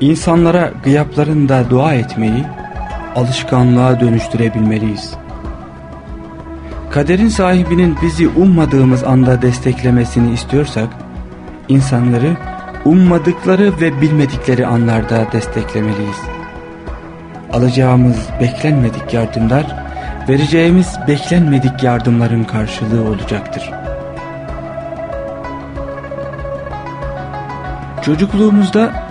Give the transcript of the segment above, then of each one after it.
insanlara gıyaplarında dua etmeyi alışkanlığa dönüştürebilmeliyiz. Kaderin sahibinin bizi ummadığımız anda desteklemesini istiyorsak, insanları ummadıkları ve bilmedikleri anlarda desteklemeliyiz. Alacağımız beklenmedik yardımlar, vereceğimiz beklenmedik yardımların karşılığı olacaktır. Çocukluğumuzda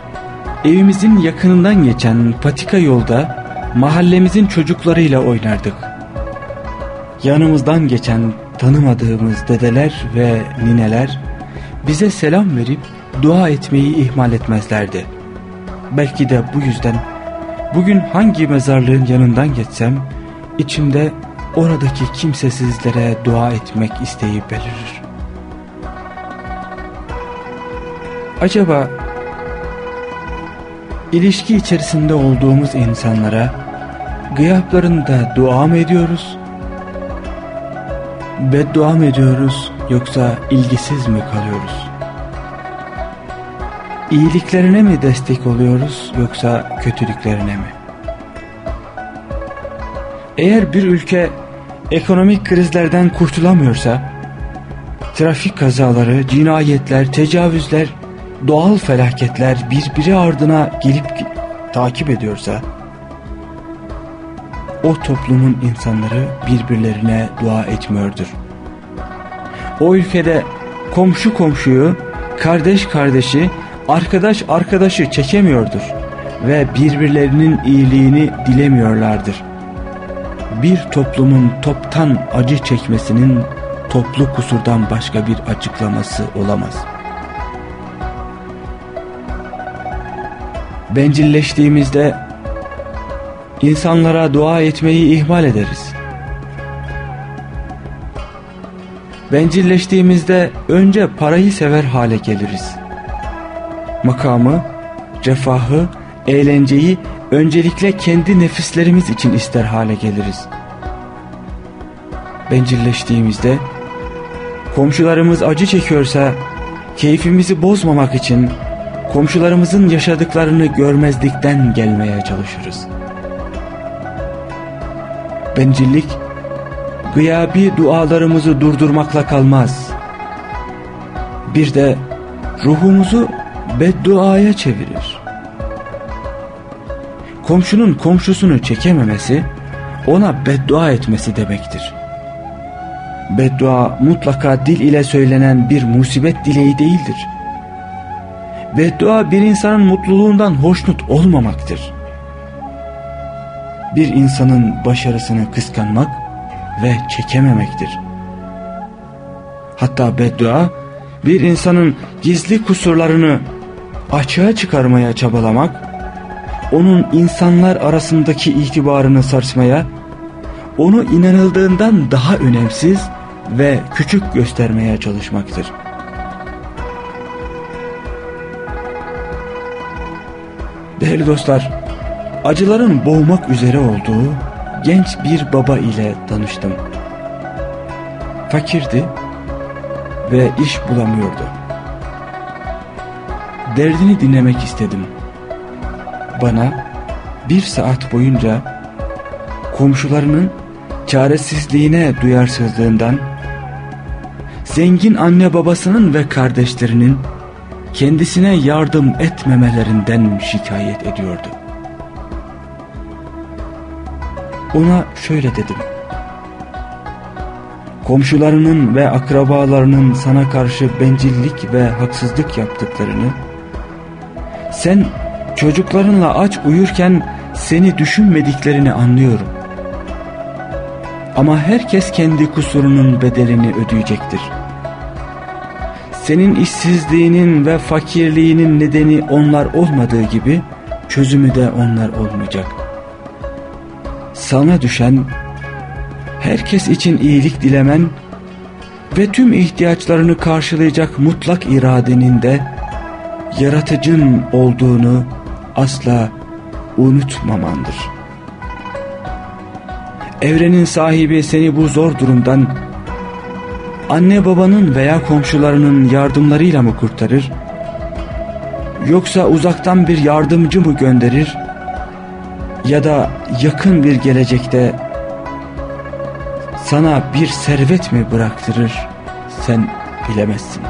evimizin yakınından geçen patika yolda mahallemizin çocuklarıyla oynardık. Yanımızdan geçen tanımadığımız dedeler ve nineler bize selam verip dua etmeyi ihmal etmezlerdi. Belki de bu yüzden bugün hangi mezarlığın yanından geçsem içimde oradaki kimsesizlere dua etmek isteği belirir. Acaba ilişki içerisinde olduğumuz insanlara gıyaplarında dua mı ediyoruz? Beddua mı ediyoruz yoksa ilgisiz mi kalıyoruz? İyiliklerine mi destek oluyoruz yoksa kötülüklerine mi? Eğer bir ülke ekonomik krizlerden kurtulamıyorsa, trafik kazaları, cinayetler, tecavüzler, doğal felaketler birbiri ardına gelip takip ediyorsa, o toplumun insanları birbirlerine dua etmiyordur. O ülkede komşu komşuyu, kardeş kardeşi, arkadaş arkadaşı çekemiyordur ve birbirlerinin iyiliğini dilemiyorlardır. Bir toplumun toptan acı çekmesinin toplu kusurdan başka bir açıklaması olamaz. Bencilleştiğimizde insanlara dua etmeyi ihmal ederiz. Bencilleştiğimizde önce parayı sever hale geliriz. Makamı, refahı, eğlenceyi öncelikle kendi nefislerimiz için ister hale geliriz. Bencilleştiğimizde komşularımız acı çekiyorsa keyfimizi bozmamak için komşularımızın yaşadıklarını görmezlikten gelmeye çalışırız. Bencillik, gıyabi dualarımızı durdurmakla kalmaz. Bir de ruhumuzu bedduaya çevirir. Komşunun komşusunu çekememesi, ona beddua etmesi demektir. Beddua mutlaka dil ile söylenen bir musibet dileği değildir. Beddua bir insanın mutluluğundan hoşnut olmamaktır bir insanın başarısını kıskanmak ve çekememektir. Hatta beddua bir insanın gizli kusurlarını açığa çıkarmaya çabalamak, onun insanlar arasındaki itibarını sarsmaya, onu inanıldığından daha önemsiz ve küçük göstermeye çalışmaktır. Değerli dostlar, acıların boğmak üzere olduğu genç bir baba ile tanıştım. Fakirdi ve iş bulamıyordu. Derdini dinlemek istedim. Bana bir saat boyunca komşularının çaresizliğine duyarsızlığından, zengin anne babasının ve kardeşlerinin kendisine yardım etmemelerinden şikayet ediyordu. Ona şöyle dedim. Komşularının ve akrabalarının sana karşı bencillik ve haksızlık yaptıklarını, sen çocuklarınla aç uyurken seni düşünmediklerini anlıyorum. Ama herkes kendi kusurunun bedelini ödeyecektir. Senin işsizliğinin ve fakirliğinin nedeni onlar olmadığı gibi çözümü de onlar olmayacak. Sana düşen herkes için iyilik dilemen ve tüm ihtiyaçlarını karşılayacak mutlak iradenin de yaratıcın olduğunu asla unutmamandır. Evrenin sahibi seni bu zor durumdan anne babanın veya komşularının yardımlarıyla mı kurtarır? Yoksa uzaktan bir yardımcı mı gönderir? Ya da yakın bir gelecekte sana bir servet mi bıraktırır? Sen bilemezsin.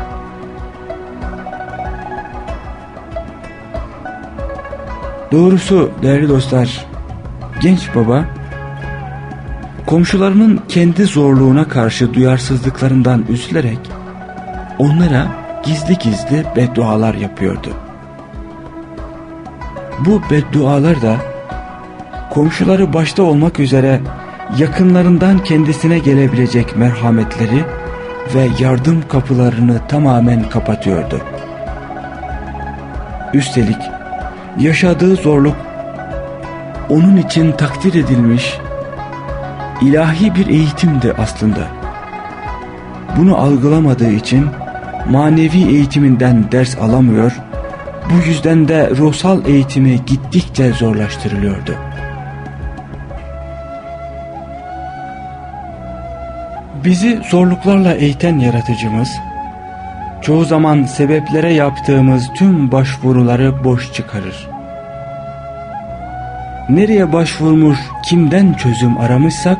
Doğrusu değerli dostlar, genç baba komşularının kendi zorluğuna karşı duyarsızlıklarından üzülerek onlara gizli gizli beddualar yapıyordu. Bu beddualar da komşuları başta olmak üzere yakınlarından kendisine gelebilecek merhametleri ve yardım kapılarını tamamen kapatıyordu. Üstelik yaşadığı zorluk onun için takdir edilmiş ilahi bir eğitimdi aslında. Bunu algılamadığı için manevi eğitiminden ders alamıyor, bu yüzden de ruhsal eğitimi gittikçe zorlaştırılıyordu. Bizi zorluklarla eğiten yaratıcımız, çoğu zaman sebeplere yaptığımız tüm başvuruları boş çıkarır. Nereye başvurmuş, kimden çözüm aramışsak,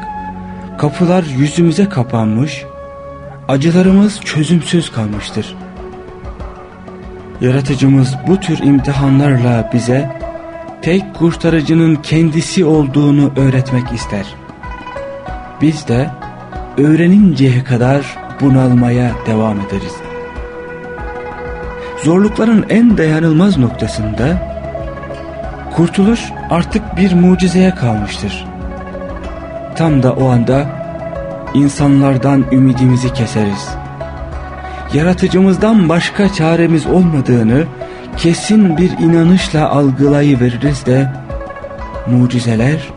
kapılar yüzümüze kapanmış, acılarımız çözümsüz kalmıştır. Yaratıcımız bu tür imtihanlarla bize tek kurtarıcının kendisi olduğunu öğretmek ister. Biz de öğreninceye kadar bunalmaya devam ederiz. Zorlukların en dayanılmaz noktasında kurtuluş artık bir mucizeye kalmıştır. Tam da o anda insanlardan ümidimizi keseriz. Yaratıcımızdan başka çaremiz olmadığını kesin bir inanışla algılayıveririz de mucizeler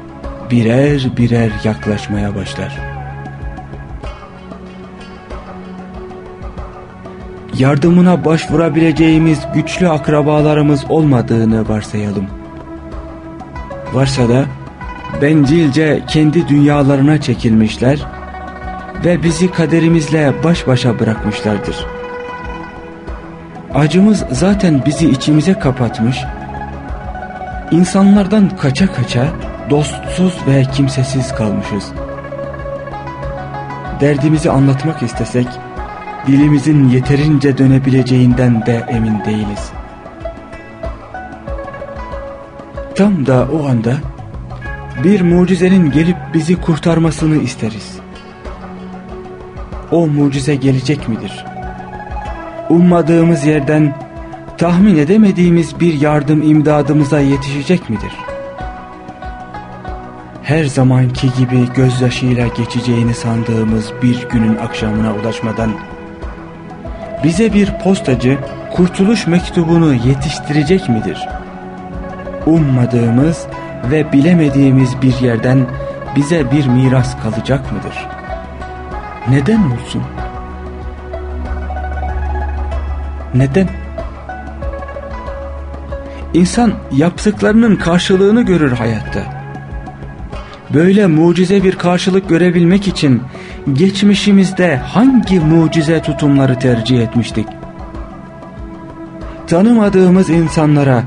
birer birer yaklaşmaya başlar. Yardımına başvurabileceğimiz güçlü akrabalarımız olmadığını varsayalım. Varsa da bencilce kendi dünyalarına çekilmişler ve bizi kaderimizle baş başa bırakmışlardır. Acımız zaten bizi içimize kapatmış, insanlardan kaça kaça dostsuz ve kimsesiz kalmışız. Derdimizi anlatmak istesek, dilimizin yeterince dönebileceğinden de emin değiliz. Tam da o anda bir mucizenin gelip bizi kurtarmasını isteriz. O mucize gelecek midir? Ummadığımız yerden tahmin edemediğimiz bir yardım imdadımıza yetişecek midir? Her zamanki gibi gözyaşıyla geçeceğini sandığımız bir günün akşamına ulaşmadan bize bir postacı kurtuluş mektubunu yetiştirecek midir? Ummadığımız ve bilemediğimiz bir yerden bize bir miras kalacak mıdır? Neden olsun? Neden? İnsan yaptıklarının karşılığını görür hayatta. Böyle mucize bir karşılık görebilmek için geçmişimizde hangi mucize tutumları tercih etmiştik? Tanımadığımız insanlara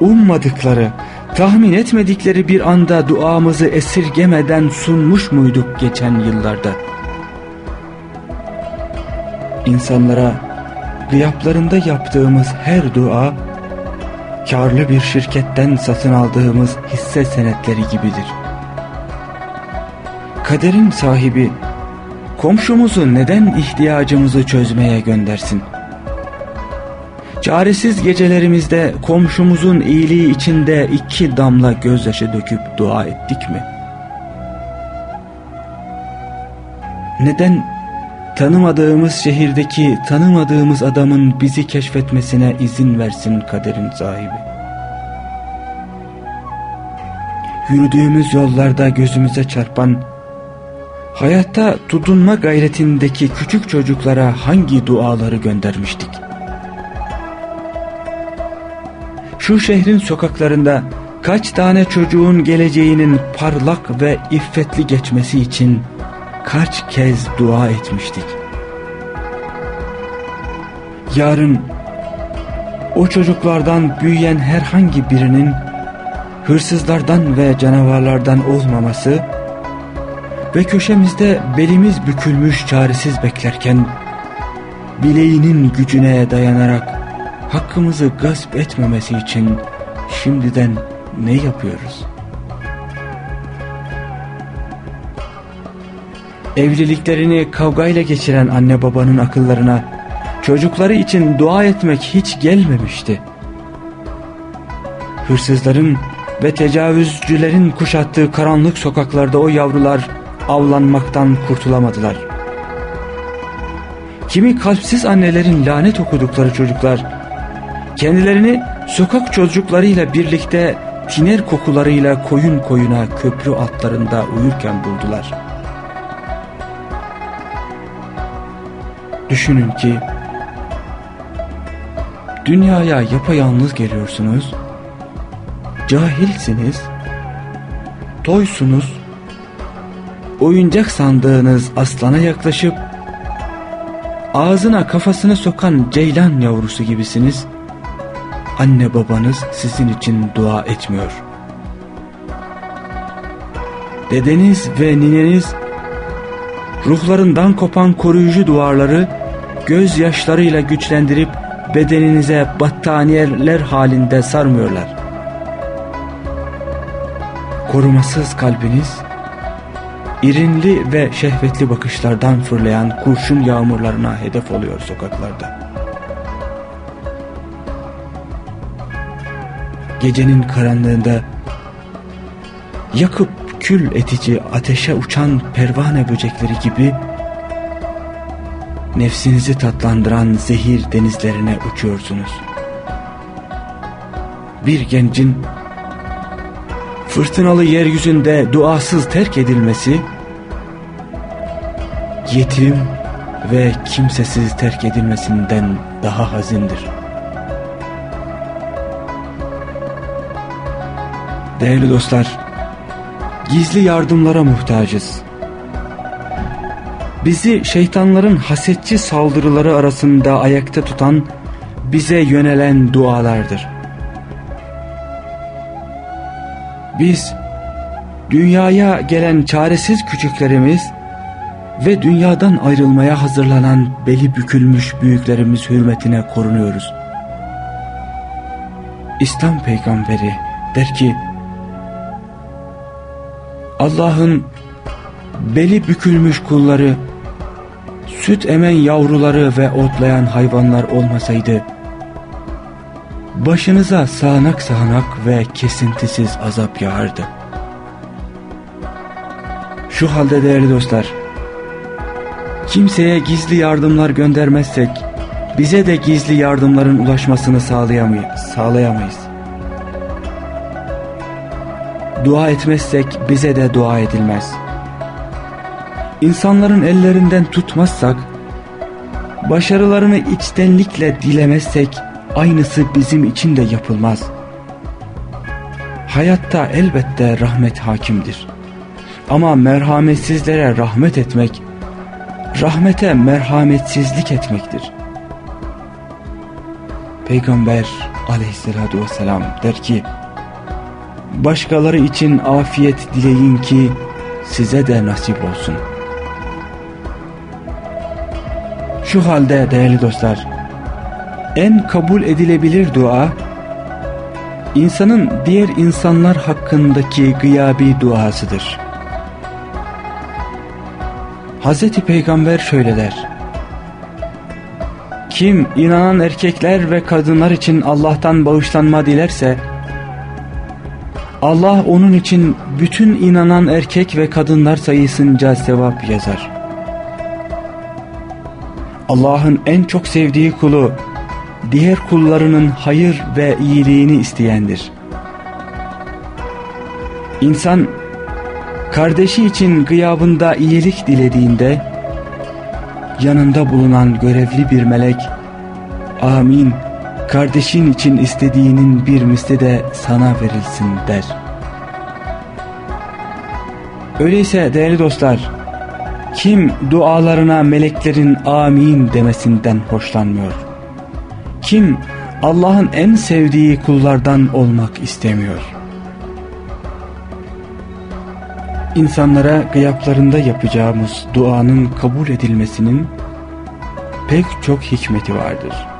ummadıkları, tahmin etmedikleri bir anda duamızı esirgemeden sunmuş muyduk geçen yıllarda? İnsanlara gıyaplarında yaptığımız her dua, karlı bir şirketten satın aldığımız hisse senetleri gibidir. Kaderin sahibi, komşumuzu neden ihtiyacımızı çözmeye göndersin? Çaresiz gecelerimizde komşumuzun iyiliği içinde iki damla gözyaşı döküp dua ettik mi? Neden tanımadığımız şehirdeki tanımadığımız adamın bizi keşfetmesine izin versin kaderin sahibi? yürüdüğümüz yollarda gözümüze çarpan, hayatta tutunma gayretindeki küçük çocuklara hangi duaları göndermiştik? Şu şehrin sokaklarında kaç tane çocuğun geleceğinin parlak ve iffetli geçmesi için kaç kez dua etmiştik? Yarın o çocuklardan büyüyen herhangi birinin hırsızlardan ve canavarlardan olmaması ve köşemizde belimiz bükülmüş çaresiz beklerken bileğinin gücüne dayanarak hakkımızı gasp etmemesi için şimdiden ne yapıyoruz? Evliliklerini kavgayla geçiren anne babanın akıllarına çocukları için dua etmek hiç gelmemişti. Hırsızların ve tecavüzcülerin kuşattığı karanlık sokaklarda o yavrular avlanmaktan kurtulamadılar. Kimi kalpsiz annelerin lanet okudukları çocuklar kendilerini sokak çocuklarıyla birlikte tiner kokularıyla koyun koyuna köprü altlarında uyurken buldular. Düşünün ki dünyaya yapayalnız geliyorsunuz cahilsiniz, toysunuz, oyuncak sandığınız aslana yaklaşıp ağzına kafasını sokan ceylan yavrusu gibisiniz. Anne babanız sizin için dua etmiyor. Dedeniz ve nineniz ruhlarından kopan koruyucu duvarları gözyaşlarıyla güçlendirip bedeninize battaniyeler halinde sarmıyorlar korumasız kalbiniz, irinli ve şehvetli bakışlardan fırlayan kurşun yağmurlarına hedef oluyor sokaklarda. Gecenin karanlığında yakıp kül etici ateşe uçan pervane böcekleri gibi nefsinizi tatlandıran zehir denizlerine uçuyorsunuz. Bir gencin fırtınalı yeryüzünde duasız terk edilmesi, yetim ve kimsesiz terk edilmesinden daha hazindir. Değerli dostlar, gizli yardımlara muhtacız. Bizi şeytanların hasetçi saldırıları arasında ayakta tutan, bize yönelen dualardır. Biz dünyaya gelen çaresiz küçüklerimiz ve dünyadan ayrılmaya hazırlanan beli bükülmüş büyüklerimiz hürmetine korunuyoruz. İslam peygamberi der ki Allah'ın beli bükülmüş kulları süt emen yavruları ve otlayan hayvanlar olmasaydı başınıza sağanak sağanak ve kesintisiz azap yağardı. Şu halde değerli dostlar, kimseye gizli yardımlar göndermezsek, bize de gizli yardımların ulaşmasını sağlayamayız. sağlayamayız. Dua etmezsek bize de dua edilmez. İnsanların ellerinden tutmazsak, başarılarını içtenlikle dilemezsek, aynısı bizim için de yapılmaz. Hayatta elbette rahmet hakimdir. Ama merhametsizlere rahmet etmek, rahmete merhametsizlik etmektir. Peygamber aleyhissalatü vesselam der ki, Başkaları için afiyet dileyin ki size de nasip olsun. Şu halde değerli dostlar, en kabul edilebilir dua, insanın diğer insanlar hakkındaki gıyabi duasıdır. Hz. Peygamber şöyle der. Kim inanan erkekler ve kadınlar için Allah'tan bağışlanma dilerse, Allah onun için bütün inanan erkek ve kadınlar sayısınca sevap yazar. Allah'ın en çok sevdiği kulu diğer kullarının hayır ve iyiliğini isteyendir. İnsan kardeşi için gıyabında iyilik dilediğinde yanında bulunan görevli bir melek amin kardeşin için istediğinin bir misli de sana verilsin der. Öyleyse değerli dostlar kim dualarına meleklerin amin demesinden hoşlanmıyor? Kim Allah'ın en sevdiği kullardan olmak istemiyor? İnsanlara gıyaplarında yapacağımız duanın kabul edilmesinin pek çok hikmeti vardır.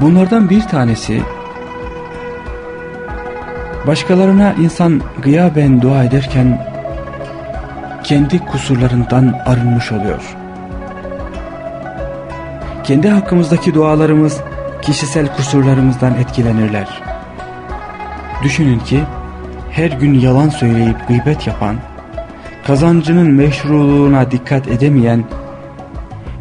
Bunlardan bir tanesi başkalarına insan gıyaben dua ederken kendi kusurlarından arınmış oluyor. Kendi hakkımızdaki dualarımız kişisel kusurlarımızdan etkilenirler. Düşünün ki her gün yalan söyleyip gıybet yapan, kazancının meşruluğuna dikkat edemeyen,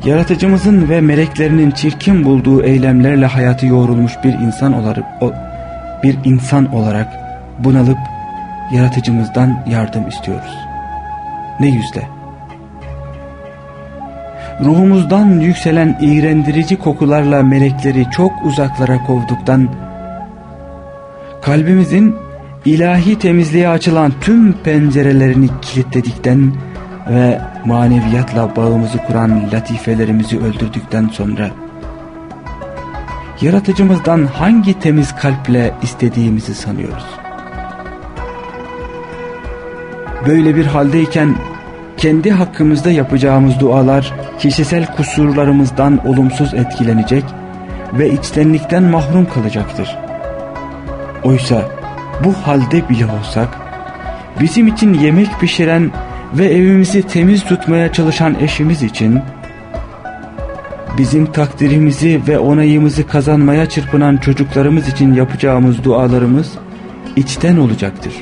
yaratıcımızın ve meleklerinin çirkin bulduğu eylemlerle hayatı yoğrulmuş bir insan olarak bir insan olarak bunalıp yaratıcımızdan yardım istiyoruz. Ne yüzle? Ruhumuzdan yükselen iğrendirici kokularla melekleri çok uzaklara kovduktan, kalbimizin ilahi temizliğe açılan tüm pencerelerini kilitledikten ve maneviyatla bağımızı kuran latifelerimizi öldürdükten sonra yaratıcımızdan hangi temiz kalple istediğimizi sanıyoruz. Böyle bir haldeyken kendi hakkımızda yapacağımız dualar kişisel kusurlarımızdan olumsuz etkilenecek ve içtenlikten mahrum kalacaktır. Oysa bu halde bile olsak bizim için yemek pişiren ve evimizi temiz tutmaya çalışan eşimiz için bizim takdirimizi ve onayımızı kazanmaya çırpınan çocuklarımız için yapacağımız dualarımız içten olacaktır.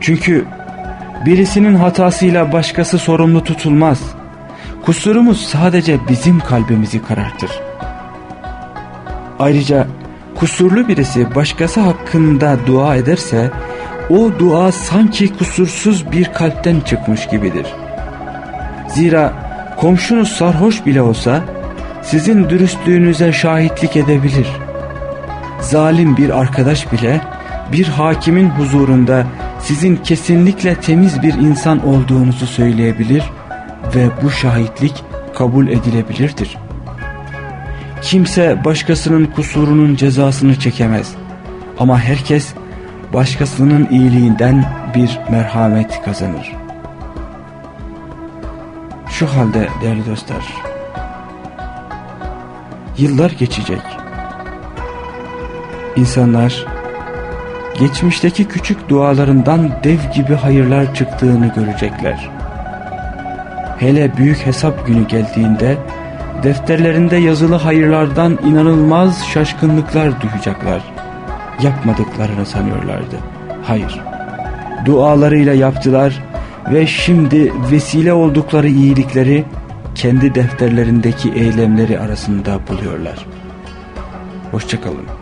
Çünkü birisinin hatasıyla başkası sorumlu tutulmaz. Kusurumuz sadece bizim kalbimizi karartır. Ayrıca kusurlu birisi başkası hakkında dua ederse o dua sanki kusursuz bir kalpten çıkmış gibidir. Zira komşunuz sarhoş bile olsa sizin dürüstlüğünüze şahitlik edebilir. Zalim bir arkadaş bile bir hakimin huzurunda sizin kesinlikle temiz bir insan olduğunuzu söyleyebilir ve bu şahitlik kabul edilebilirdir. Kimse başkasının kusurunun cezasını çekemez. Ama herkes başkasının iyiliğinden bir merhamet kazanır. Şu halde değerli dostlar, yıllar geçecek. İnsanlar geçmişteki küçük dualarından dev gibi hayırlar çıktığını görecekler. Hele büyük hesap günü geldiğinde defterlerinde yazılı hayırlardan inanılmaz şaşkınlıklar duyacaklar. Yapmadıklarını sanıyorlardı. Hayır. Dualarıyla yaptılar ve şimdi vesile oldukları iyilikleri kendi defterlerindeki eylemleri arasında buluyorlar. Hoşçakalın.